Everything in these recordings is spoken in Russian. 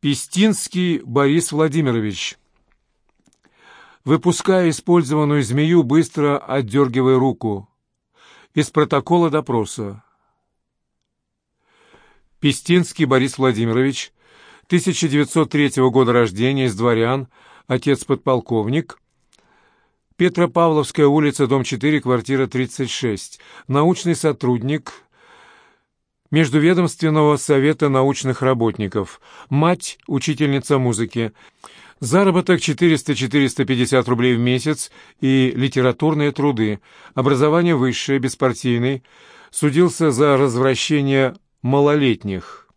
Пестинский Борис Владимирович. Выпуская использованную змею, быстро отдергивая руку. Из протокола допроса. Пестинский Борис Владимирович, 1903 года рождения, из дворян, отец подполковник. Петропавловская улица, дом 4, квартира 36. Научный сотрудник Междуведомственного совета научных работников. Мать – учительница музыки. Заработок 400-450 рублей в месяц и литературные труды. Образование высшее, беспартийный. Судился за развращение малолетних.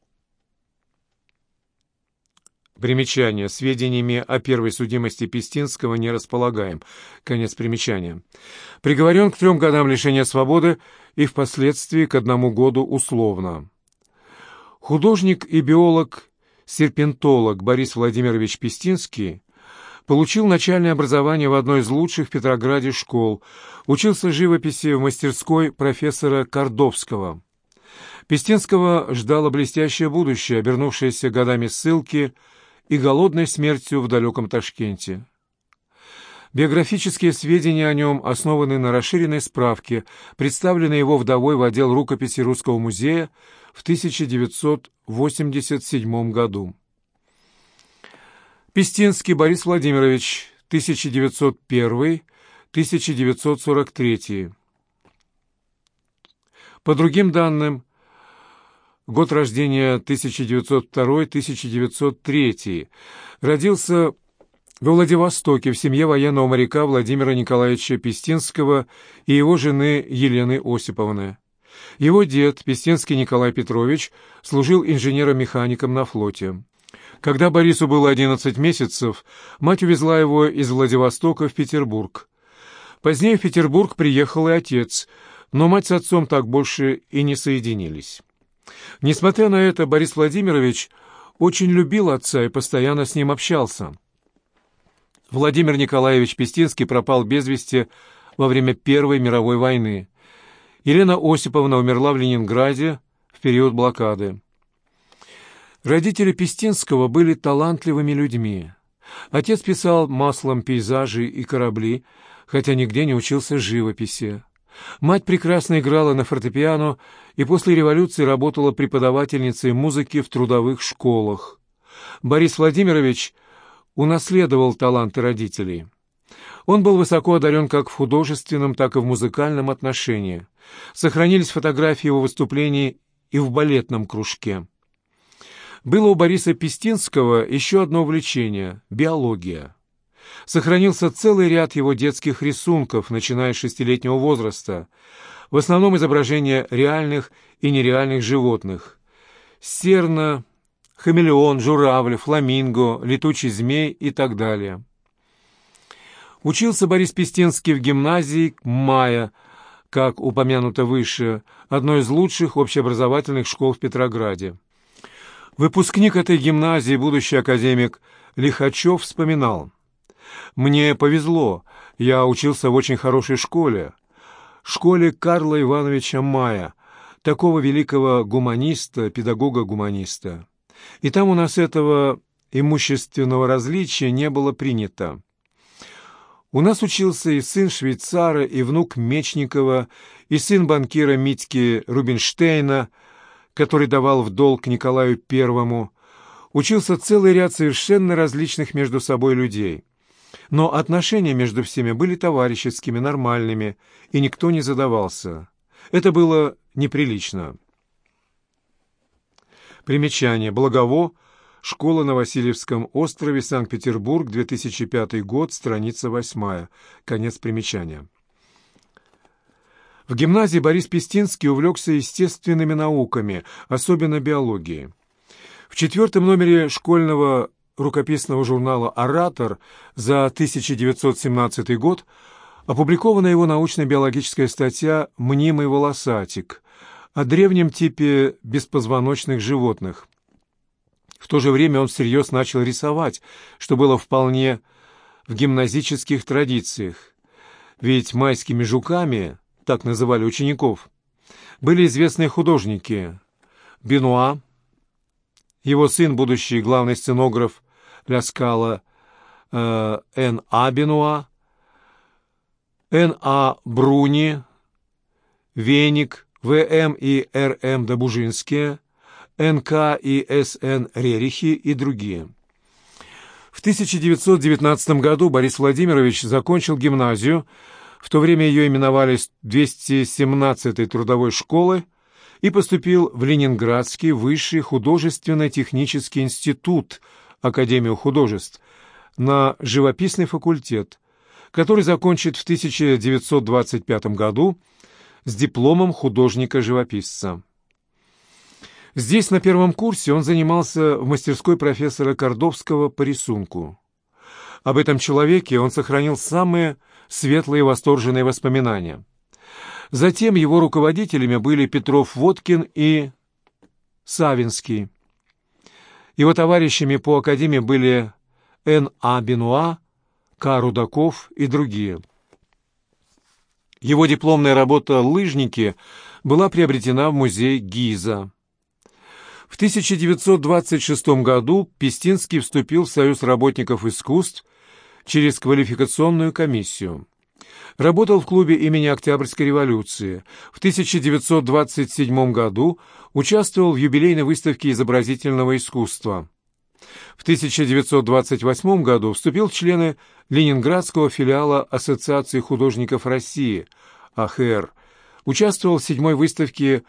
Примечание. Сведениями о первой судимости Пестинского не располагаем. Конец примечания. Приговорен к трем годам лишения свободы и впоследствии к одному году условно. Художник и биолог-серпентолог Борис Владимирович Пестинский получил начальное образование в одной из лучших в Петрограде школ, учился живописи в мастерской профессора Кордовского. Пестинского ждало блестящее будущее, обернувшееся годами ссылки – и голодной смертью в далеком Ташкенте. Биографические сведения о нем основаны на расширенной справке, представленной его вдовой в отдел рукописи Русского музея в 1987 году. Пестинский Борис Владимирович, 1901-1943. По другим данным, год рождения 1902-1903, родился во Владивостоке в семье военного моряка Владимира Николаевича Пестинского и его жены Елены Осиповны. Его дед, Пестинский Николай Петрович, служил инженером-механиком на флоте. Когда Борису было 11 месяцев, мать увезла его из Владивостока в Петербург. Позднее в Петербург приехал и отец, но мать с отцом так больше и не соединились. Несмотря на это, Борис Владимирович очень любил отца и постоянно с ним общался. Владимир Николаевич Пестинский пропал без вести во время Первой мировой войны. Елена Осиповна умерла в Ленинграде в период блокады. Родители Пестинского были талантливыми людьми. Отец писал маслом пейзажи и корабли, хотя нигде не учился живописи. Мать прекрасно играла на фортепиано и после революции работала преподавательницей музыки в трудовых школах. Борис Владимирович унаследовал таланты родителей. Он был высоко одарен как в художественном, так и в музыкальном отношении. Сохранились фотографии его выступлений и в балетном кружке. Было у Бориса Пестинского еще одно увлечение – биология. Сохранился целый ряд его детских рисунков, начиная с шестилетнего возраста, в основном изображения реальных и нереальных животных. Серна, хамелеон, журавль, фламинго, летучий змей и так далее. Учился Борис Пестинский в гимназии «Мая», как упомянуто выше, одной из лучших общеобразовательных школ в Петрограде. Выпускник этой гимназии, будущий академик Лихачев, вспоминал – мне повезло, я учился в очень хорошей школе, школе Карла Ивановича Мая, такого великого гуманиста, педагога-гуманиста. И там у нас этого имущественного различия не было принято. У нас учился и сын швейцара, и внук Мечникова, и сын банкира Митьки Рубинштейна, который давал в долг Николаю Первому. Учился целый ряд совершенно различных между собой людей. Но отношения между всеми были товарищескими, нормальными, и никто не задавался. Это было неприлично. Примечание. Благово. Школа на Васильевском острове, Санкт-Петербург, 2005 год, страница 8. Конец примечания. В гимназии Борис Пестинский увлекся естественными науками, особенно биологией. В четвертом номере школьного рукописного журнала «Оратор» за 1917 год опубликована его научно-биологическая статья «Мнимый волосатик» о древнем типе беспозвоночных животных. В то же время он всерьез начал рисовать, что было вполне в гимназических традициях. Ведь майскими жуками, так называли учеников, были известные художники Бенуа, его сын, будущий главный сценограф для скала э, Н. А. Бенуа, Н. А. Бруни, Веник, В.М. и Р.М. Добужинские, Н.К. и С.Н. Рерихи и другие. В 1919 году Борис Владимирович закончил гимназию, в то время ее именовали 217-й трудовой школы, и поступил в Ленинградский высший художественно-технический институт Академию художеств на живописный факультет, который закончит в 1925 году с дипломом художника-живописца. Здесь, на первом курсе, он занимался в мастерской профессора Кордовского по рисунку. Об этом человеке он сохранил самые светлые восторженные воспоминания. Затем его руководителями были Петров-Водкин и Савинский. Его товарищами по академии были Н. А. Бенуа, К. Рудаков и другие. Его дипломная работа «Лыжники» была приобретена в музей Гиза. В 1926 году Пестинский вступил в Союз работников искусств через квалификационную комиссию. Работал в клубе имени Октябрьской революции. В 1927 году участвовал в юбилейной выставке изобразительного искусства. В 1928 году вступил в члены Ленинградского филиала Ассоциации художников России, АХР, участвовал в седьмой выставке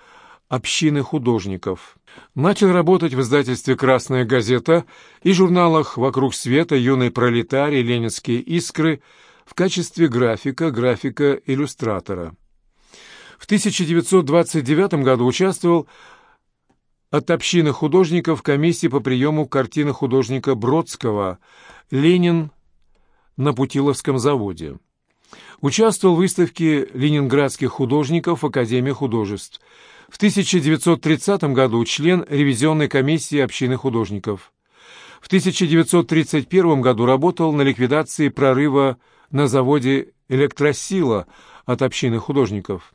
общины художников. Начал работать в издательстве «Красная газета» и журналах «Вокруг света», «Юный пролетарий», «Ленинские искры» в качестве графика, графика-иллюстратора. В 1929 году участвовал от общины художников комиссии по приему картины художника Бродского «Ленин на Путиловском заводе». Участвовал в выставке ленинградских художников в Академии художеств – в 1930 году член ревизионной комиссии общины художников. В 1931 году работал на ликвидации прорыва на заводе «Электросила» от общины художников.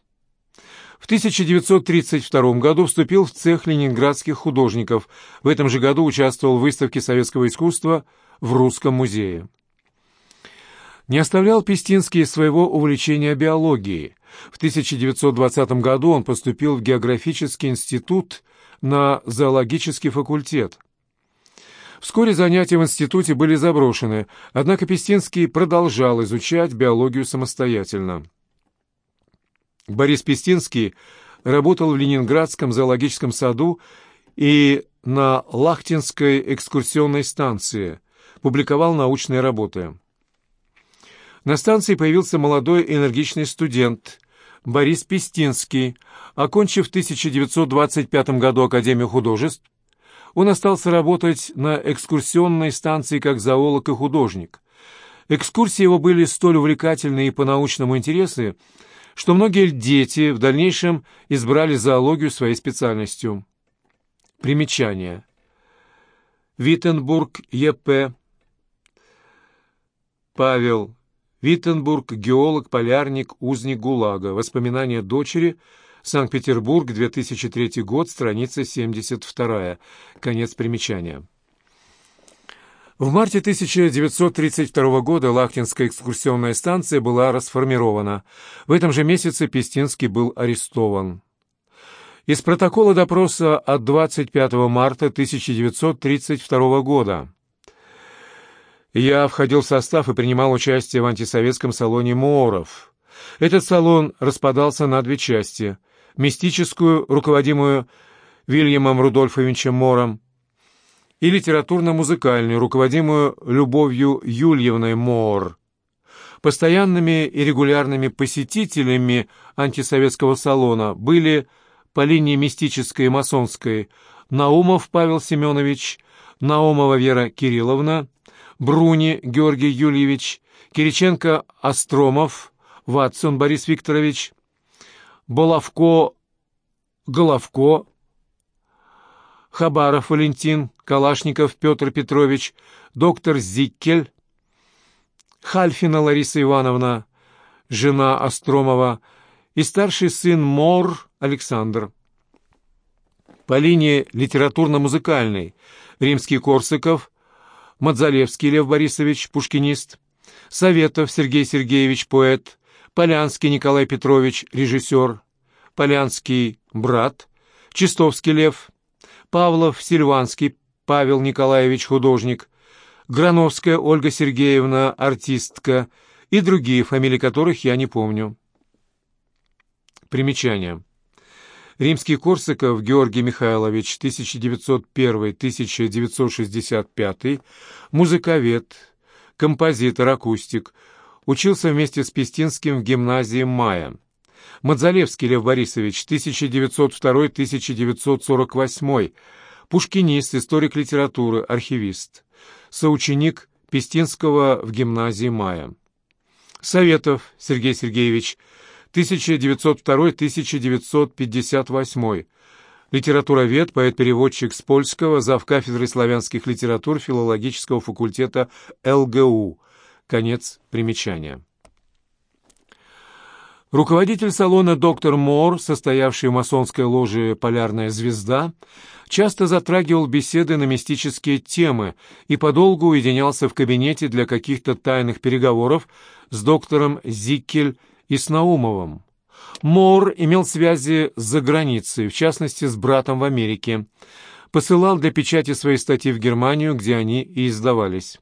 В 1932 году вступил в цех ленинградских художников. В этом же году участвовал в выставке советского искусства в Русском музее. Не оставлял Пестинский своего увлечения биологией. В 1920 году он поступил в географический институт на зоологический факультет. Вскоре занятия в институте были заброшены, однако Пестинский продолжал изучать биологию самостоятельно. Борис Пестинский работал в Ленинградском зоологическом саду и на Лахтинской экскурсионной станции, публиковал научные работы. На станции появился молодой энергичный студент Борис Пестинский. Окончив в 1925 году Академию художеств, он остался работать на экскурсионной станции как зоолог и художник. Экскурсии его были столь увлекательны и по-научному интересны, что многие дети в дальнейшем избрали зоологию своей специальностью. Примечание. Виттенбург Е.П. Павел Виттенбург, геолог, полярник, узник ГУЛАГа. Воспоминания дочери. Санкт-Петербург, 2003 год, страница 72. Конец примечания. В марте 1932 года Лахтинская экскурсионная станция была расформирована. В этом же месяце Пестинский был арестован. Из протокола допроса от 25 марта 1932 года. Я входил в состав и принимал участие в антисоветском салоне Мооров. Этот салон распадался на две части. Мистическую, руководимую Вильямом Рудольфовичем Мором, и литературно-музыкальную, руководимую Любовью Юльевной Моор. Постоянными и регулярными посетителями антисоветского салона были по линии мистической и масонской Наумов Павел Семенович, Наумова Вера Кирилловна, Бруни Георгий Юльевич, Кириченко Остромов, Ватсон Борис Викторович, Балавко Головко, Хабаров Валентин, Калашников Петр Петрович, доктор Зиккель, Хальфина Лариса Ивановна, жена Остромова и старший сын Мор Александр. По линии литературно-музыкальной Римский-Корсаков, Мадзалевский Лев Борисович, пушкинист, Советов Сергей Сергеевич, поэт, Полянский Николай Петрович, режиссер, Полянский брат, Чистовский Лев, Павлов Сильванский Павел Николаевич, художник, Грановская Ольга Сергеевна, артистка и другие, фамилии которых я не помню. Примечание. Римский-Корсаков Георгий Михайлович, 1901-1965, музыковед, композитор, акустик, учился вместе с Пестинским в гимназии «Мая». Мадзалевский Лев Борисович, 1902-1948, пушкинист, историк литературы, архивист, соученик Пестинского в гимназии «Мая». Советов Сергей Сергеевич, 1902-1958, литературовед, поэт-переводчик с польского, зав. кафедры славянских литератур филологического факультета ЛГУ. Конец примечания. Руководитель салона доктор Мор, состоявший в масонской ложе «Полярная звезда», часто затрагивал беседы на мистические темы и подолгу уединялся в кабинете для каких-то тайных переговоров с доктором Зиккель и с Наумовым. Мор имел связи за границей, в частности, с братом в Америке. Посылал для печати свои статьи в Германию, где они и издавались.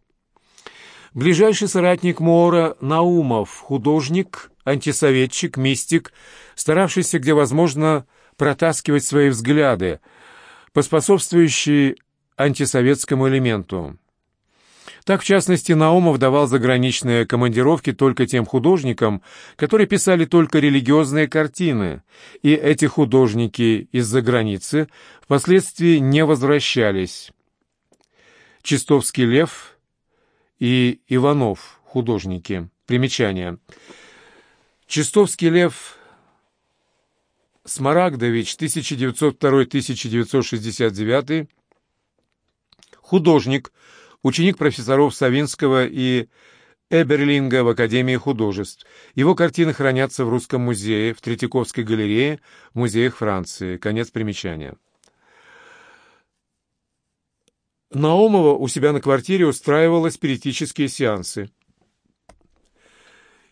Ближайший соратник Мора Наумов, художник, антисоветчик, мистик, старавшийся, где возможно, протаскивать свои взгляды, поспособствующий антисоветскому элементу. Так, в частности, Наумов давал заграничные командировки только тем художникам, которые писали только религиозные картины, и эти художники из-за границы впоследствии не возвращались. Чистовский Лев – и Иванов, художники. Примечание. Чистовский Лев Смарагдович, 1902-1969, художник, ученик профессоров Савинского и Эберлинга в Академии художеств. Его картины хранятся в Русском музее, в Третьяковской галерее, в музеях Франции. Конец примечания. Наумова у себя на квартире устраивала спиритические сеансы.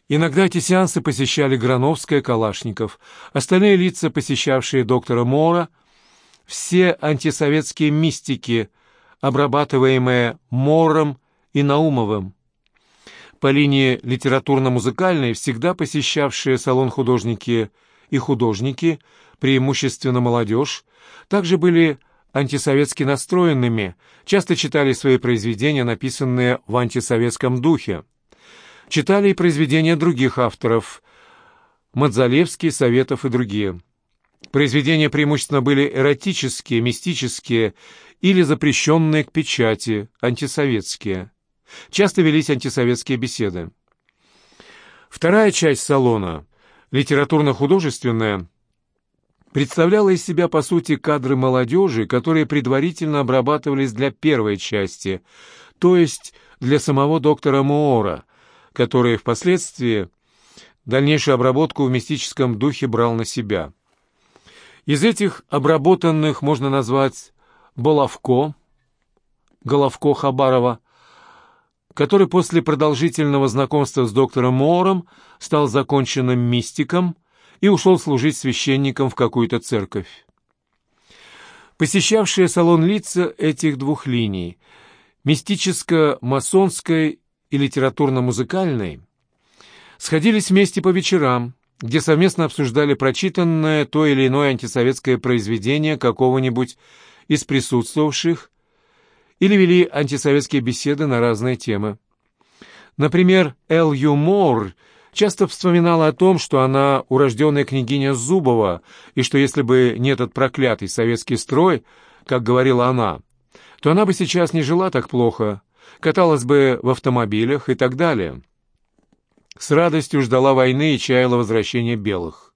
Иногда эти сеансы посещали Грановская, Калашников, остальные лица, посещавшие доктора Мора, все антисоветские мистики, обрабатываемые Мором и Наумовым. По линии литературно-музыкальной всегда посещавшие салон художники и художники, преимущественно молодежь, также были антисоветски настроенными, часто читали свои произведения, написанные в антисоветском духе. Читали и произведения других авторов – Мадзалевский, Советов и другие. Произведения преимущественно были эротические, мистические или запрещенные к печати, антисоветские. Часто велись антисоветские беседы. Вторая часть салона, литературно-художественная, представляла из себя, по сути, кадры молодежи, которые предварительно обрабатывались для первой части, то есть для самого доктора Моора, который впоследствии дальнейшую обработку в мистическом духе брал на себя. Из этих обработанных можно назвать Балавко, Головко Хабарова, который после продолжительного знакомства с доктором Моором стал законченным мистиком – и ушел служить священником в какую-то церковь. Посещавшие салон лица этих двух линий, мистическо-масонской и литературно-музыкальной, сходились вместе по вечерам, где совместно обсуждали прочитанное то или иное антисоветское произведение какого-нибудь из присутствовавших или вели антисоветские беседы на разные темы. Например, Эл Ю Мор – часто вспоминала о том, что она урожденная княгиня Зубова, и что если бы не этот проклятый советский строй, как говорила она, то она бы сейчас не жила так плохо, каталась бы в автомобилях и так далее. С радостью ждала войны и чаяла возвращения белых.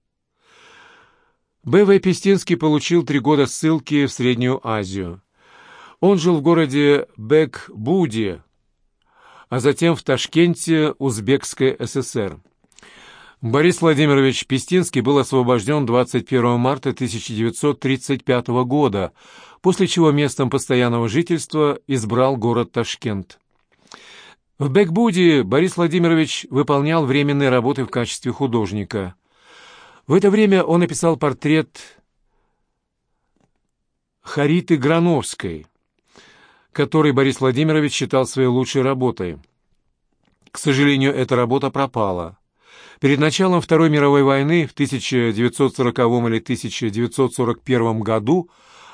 Б.В. Пестинский получил три года ссылки в Среднюю Азию. Он жил в городе Бек-Буди, а затем в Ташкенте Узбекской ССР. Борис Владимирович Пестинский был освобожден 21 марта 1935 года, после чего местом постоянного жительства избрал город Ташкент. В Бекбуде Борис Владимирович выполнял временные работы в качестве художника. В это время он написал портрет Хариты Грановской, который Борис Владимирович считал своей лучшей работой. К сожалению, эта работа пропала. Перед началом Второй мировой войны в 1940 или 1941 году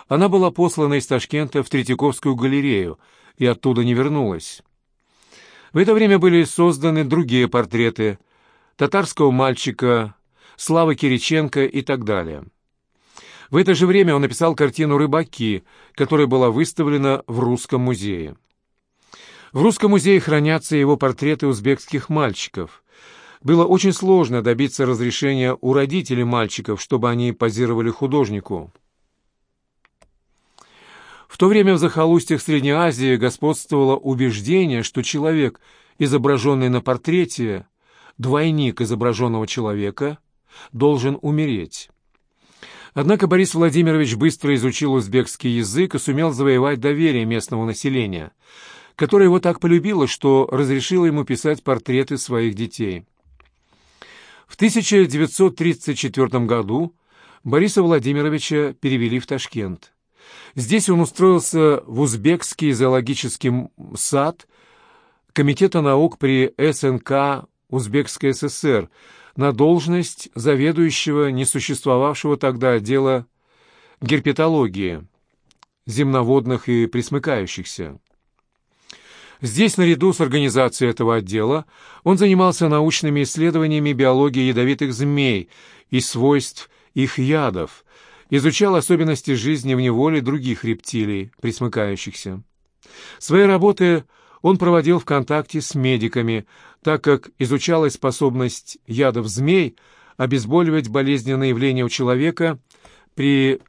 она была послана из Ташкента в Третьяковскую галерею и оттуда не вернулась. В это время были созданы другие портреты татарского мальчика, Славы Кириченко и так далее. В это же время он написал картину «Рыбаки», которая была выставлена в Русском музее. В Русском музее хранятся его портреты узбекских мальчиков. Было очень сложно добиться разрешения у родителей мальчиков, чтобы они позировали художнику. В то время в захолустьях Средней Азии господствовало убеждение, что человек, изображенный на портрете, двойник изображенного человека, должен умереть. Однако Борис Владимирович быстро изучил узбекский язык и сумел завоевать доверие местного населения, которое его так полюбило, что разрешило ему писать портреты своих детей. В 1934 году Бориса Владимировича перевели в Ташкент. Здесь он устроился в Узбекский зоологический сад Комитета наук при СНК Узбекской ССР на должность заведующего несуществовавшего тогда отдела герпетологии, земноводных и присмыкающихся. Здесь, наряду с организацией этого отдела, он занимался научными исследованиями биологии ядовитых змей и свойств их ядов, изучал особенности жизни в неволе других рептилий, присмыкающихся. Свои работы он проводил в контакте с медиками, так как изучалась способность ядов змей обезболивать болезненные явления у человека при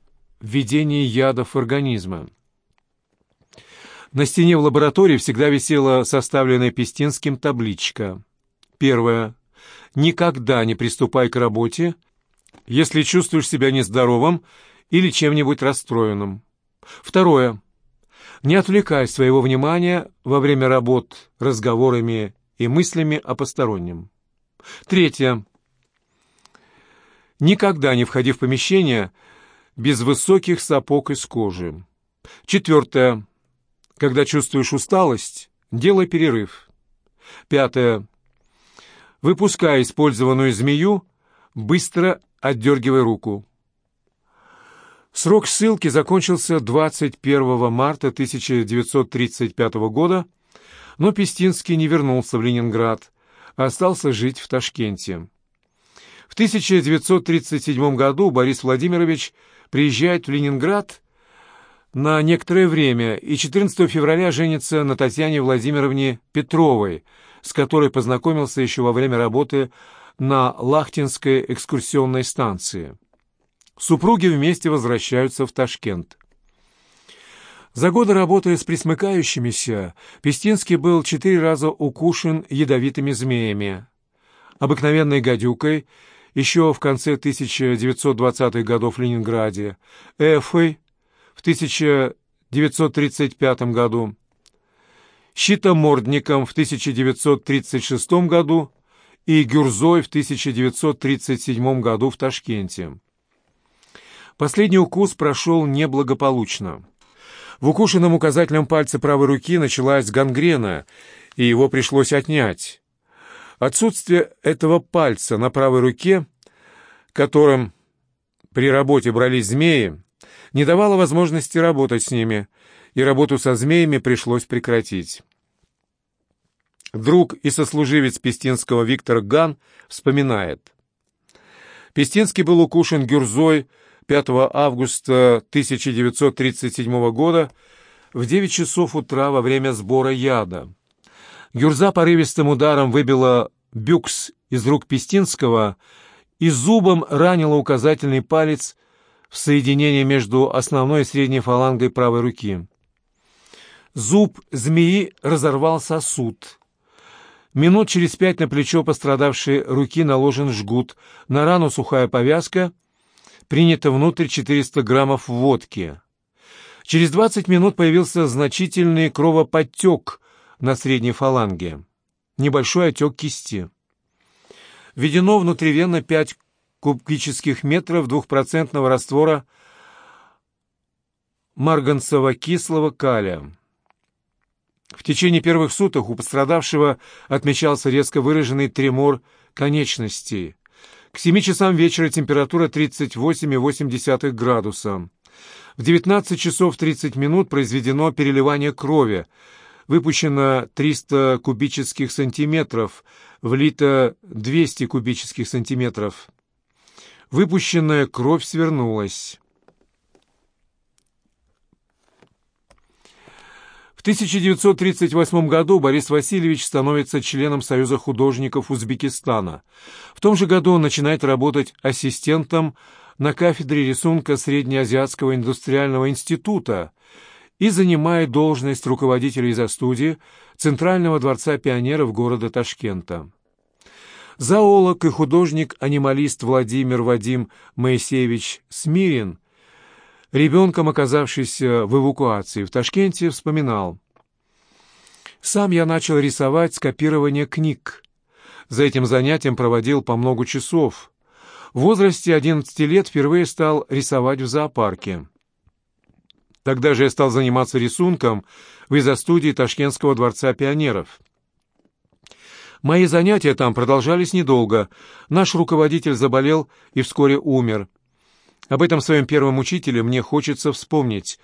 введении ядов в организма. На стене в лаборатории всегда висела составленная Пестинским табличка. Первое. Никогда не приступай к работе, если чувствуешь себя нездоровым или чем-нибудь расстроенным. Второе. Не отвлекай своего внимания во время работ разговорами и мыслями о постороннем. Третье. Никогда не входи в помещение без высоких сапог из кожи. Четвертое. Когда чувствуешь усталость, делай перерыв. Пятое. Выпуская использованную змею, быстро отдергивай руку. Срок ссылки закончился 21 марта 1935 года, но Пестинский не вернулся в Ленинград, а остался жить в Ташкенте. В 1937 году Борис Владимирович приезжает в Ленинград на некоторое время и 14 февраля женится на Татьяне Владимировне Петровой, с которой познакомился еще во время работы на Лахтинской экскурсионной станции. Супруги вместе возвращаются в Ташкент. За годы работы с присмыкающимися Пестинский был четыре раза укушен ядовитыми змеями. Обыкновенной гадюкой еще в конце 1920-х годов в Ленинграде, эфой в 1935 году, щитомордником в 1936 году и Гюрзой в 1937 году в Ташкенте. Последний укус прошел неблагополучно. В укушенном указательном пальце правой руки началась гангрена, и его пришлось отнять. Отсутствие этого пальца на правой руке, которым при работе брались змеи, не давало возможности работать с ними, и работу со змеями пришлось прекратить. Друг и сослуживец Пестинского Виктор Ган вспоминает. Пестинский был укушен гюрзой 5 августа 1937 года в 9 часов утра во время сбора яда. Гюрза порывистым ударом выбила бюкс из рук Пестинского и зубом ранила указательный палец в соединении между основной и средней фалангой правой руки. Зуб змеи разорвал сосуд. Минут через пять на плечо пострадавшей руки наложен жгут, на рану сухая повязка, принято внутрь 400 граммов водки. Через 20 минут появился значительный кровоподтек на средней фаланге, небольшой отек кисти. Введено внутривенно 5 кубических метров двухпроцентного раствора марганцево-кислого калия. В течение первых суток у пострадавшего отмечался резко выраженный тремор конечностей. К 7 часам вечера температура 38,8 градуса. В 19 часов 30 минут произведено переливание крови. Выпущено 300 кубических сантиметров, влито 200 кубических сантиметров. Выпущенная кровь свернулась. 1938 году Борис Васильевич становится членом Союза художников Узбекистана. В том же году он начинает работать ассистентом на кафедре рисунка Среднеазиатского индустриального института и занимает должность руководителя изо-студии Центрального дворца пионеров города Ташкента. Зоолог и художник-анималист Владимир Вадим Моисеевич Смирин – ребенком, оказавшийся в эвакуации в Ташкенте, вспоминал. «Сам я начал рисовать с копирования книг. За этим занятием проводил по много часов. В возрасте 11 лет впервые стал рисовать в зоопарке. Тогда же я стал заниматься рисунком в изо-студии Ташкентского дворца пионеров». Мои занятия там продолжались недолго. Наш руководитель заболел и вскоре умер. Об этом своем первом учителе мне хочется вспомнить.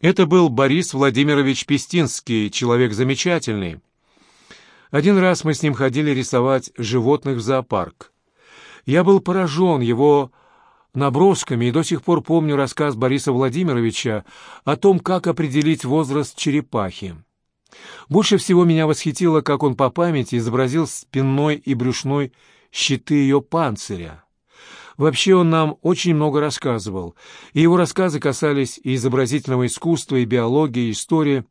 Это был Борис Владимирович Пестинский, человек замечательный. Один раз мы с ним ходили рисовать животных в зоопарк. Я был поражен его набросками и до сих пор помню рассказ Бориса Владимировича о том, как определить возраст черепахи. Больше всего меня восхитило, как он по памяти изобразил спинной и брюшной щиты ее панциря. Вообще он нам очень много рассказывал, и его рассказы касались и изобразительного искусства, и биологии, и истории.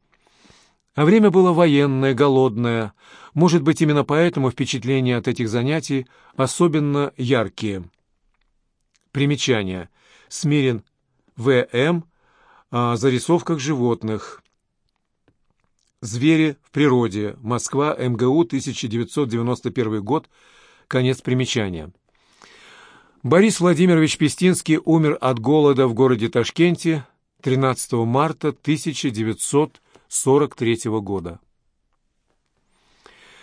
А время было военное, голодное. Может быть, именно поэтому впечатления от этих занятий особенно яркие. Примечание. Смирен В.М. О зарисовках животных. «Звери в природе. Москва. МГУ. 1991 год. Конец примечания». Борис Владимирович Пестинский умер от голода в городе Ташкенте 13 марта 1943 года.